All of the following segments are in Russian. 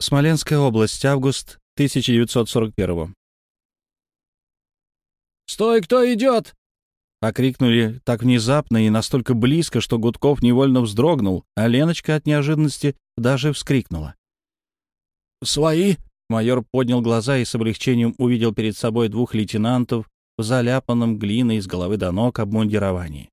Смоленская область, август 1941 «Стой, кто идет?» Окрикнули так внезапно и настолько близко, что Гудков невольно вздрогнул, а Леночка от неожиданности даже вскрикнула. «Свои?» Майор поднял глаза и с облегчением увидел перед собой двух лейтенантов в заляпанном глиной с головы до ног обмундировании.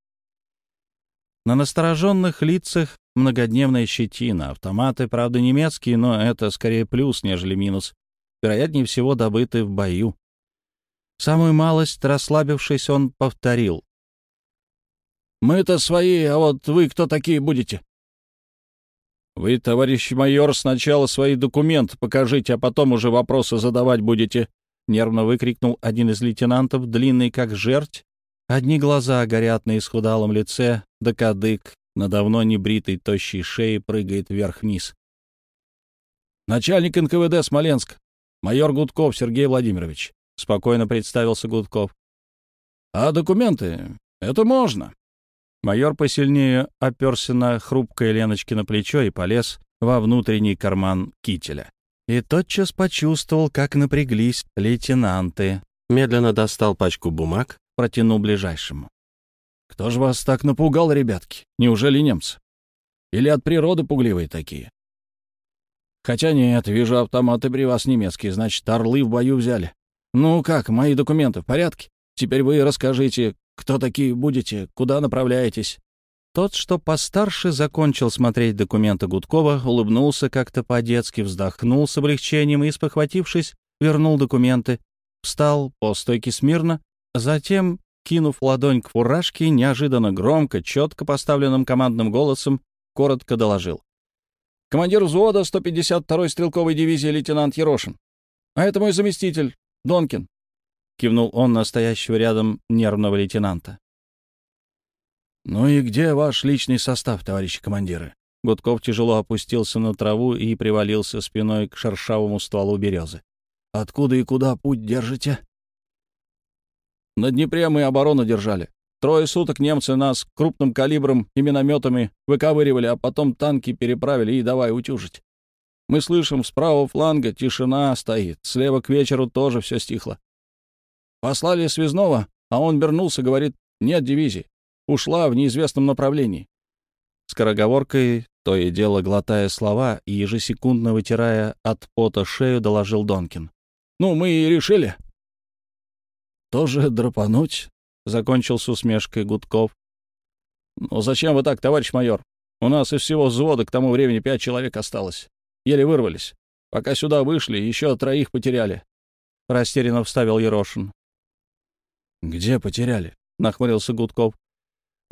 На настороженных лицах многодневная щетина, автоматы, правда, немецкие, но это скорее плюс, нежели минус, вероятнее всего добыты в бою. Самую малость, расслабившись, он повторил. «Мы-то свои, а вот вы кто такие будете?» «Вы, товарищ майор, сначала свои документы покажите, а потом уже вопросы задавать будете», — нервно выкрикнул один из лейтенантов, длинный как жерть. Одни глаза горят на исхудалом лице, да кадык на давно небритой тощей шее прыгает вверх-вниз. «Начальник НКВД Смоленск, майор Гудков Сергей Владимирович», — спокойно представился Гудков. «А документы? Это можно». Майор посильнее оперся на хрупкое Леночкино плечо и полез во внутренний карман кителя. И тотчас почувствовал, как напряглись лейтенанты. Медленно достал пачку бумаг, протянул ближайшему. «Кто же вас так напугал, ребятки? Неужели немцы? Или от природы пугливые такие?» «Хотя нет, вижу, автоматы при вас немецкие, значит, орлы в бою взяли. Ну как, мои документы в порядке? Теперь вы расскажите, кто такие будете, куда направляетесь?» Тот, что постарше, закончил смотреть документы Гудкова, улыбнулся как-то по-детски, вздохнул с облегчением и, спохватившись, вернул документы, встал по стойке смирно, затем, кинув ладонь к фуражке, неожиданно громко, четко поставленным командным голосом, коротко доложил. «Командир взвода 152-й стрелковой дивизии лейтенант Ерошин. А это мой заместитель, Донкин», — кивнул он настоящего рядом нервного лейтенанта. «Ну и где ваш личный состав, товарищи командиры?» Гудков тяжело опустился на траву и привалился спиной к шершавому стволу березы. «Откуда и куда путь держите?» «На Днепре мы оборону держали. Трое суток немцы нас крупным калибром и минометами выковыривали, а потом танки переправили и давай утюжить. Мы слышим, с правого фланга тишина стоит, слева к вечеру тоже все стихло. Послали связного, а он вернулся, говорит, нет дивизии, ушла в неизвестном направлении. Скороговоркой, то и дело глотая слова и ежесекундно вытирая от пота шею, доложил Донкин. «Ну, мы и решили». «Тоже драпануть?» — закончил с усмешкой Гудков. «Ну, зачем вы так, товарищ майор? У нас из всего взвода к тому времени пять человек осталось. Еле вырвались. Пока сюда вышли, еще троих потеряли. Растерянно вставил Ерошин. «Где потеряли?» — нахмурился Гудков.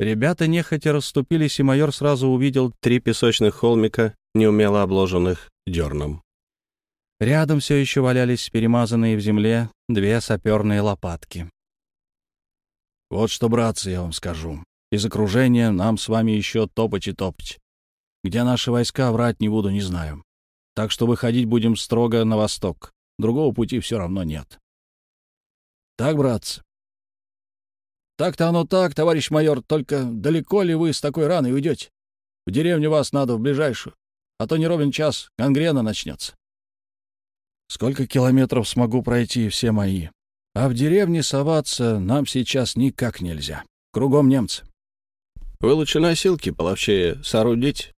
Ребята нехотя расступились, и майор сразу увидел три песочных холмика, неумело обложенных дерном. Рядом все еще валялись перемазанные в земле две саперные лопатки. «Вот что, братцы, я вам скажу. Из окружения нам с вами еще топать и топать. Где наши войска, врать не буду, не знаю. Так что выходить будем строго на восток. Другого пути все равно нет. Так, братцы? Так-то оно так, товарищ майор, только далеко ли вы с такой раной уйдете? В деревню вас надо в ближайшую, а то не ровен час, гангрена начнется. Сколько километров смогу пройти, все мои. А в деревне соваться нам сейчас никак нельзя. Кругом немцы. Вы лучше носилки половчее соорудить,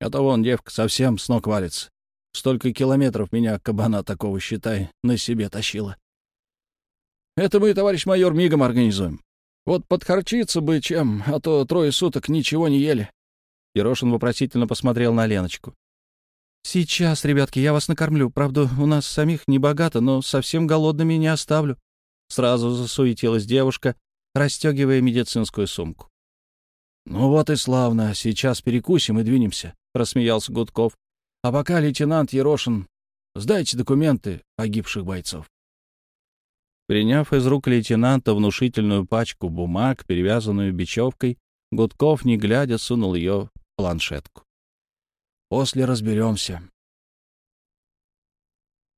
а то вон девка совсем с ног валится. Столько километров меня, кабана такого, считай, на себе тащила. Это мы, товарищ майор, мигом организуем. Вот подхарчиться бы чем, а то трое суток ничего не ели. Ерошин вопросительно посмотрел на Леночку. «Сейчас, ребятки, я вас накормлю. Правда, у нас самих не богато, но совсем голодными не оставлю». Сразу засуетилась девушка, расстегивая медицинскую сумку. «Ну вот и славно. Сейчас перекусим и двинемся. — рассмеялся Гудков. «А пока, лейтенант Ерошин, сдайте документы погибших бойцов». Приняв из рук лейтенанта внушительную пачку бумаг, перевязанную бечевкой, Гудков, не глядя, сунул ее в планшетку. «После разберемся.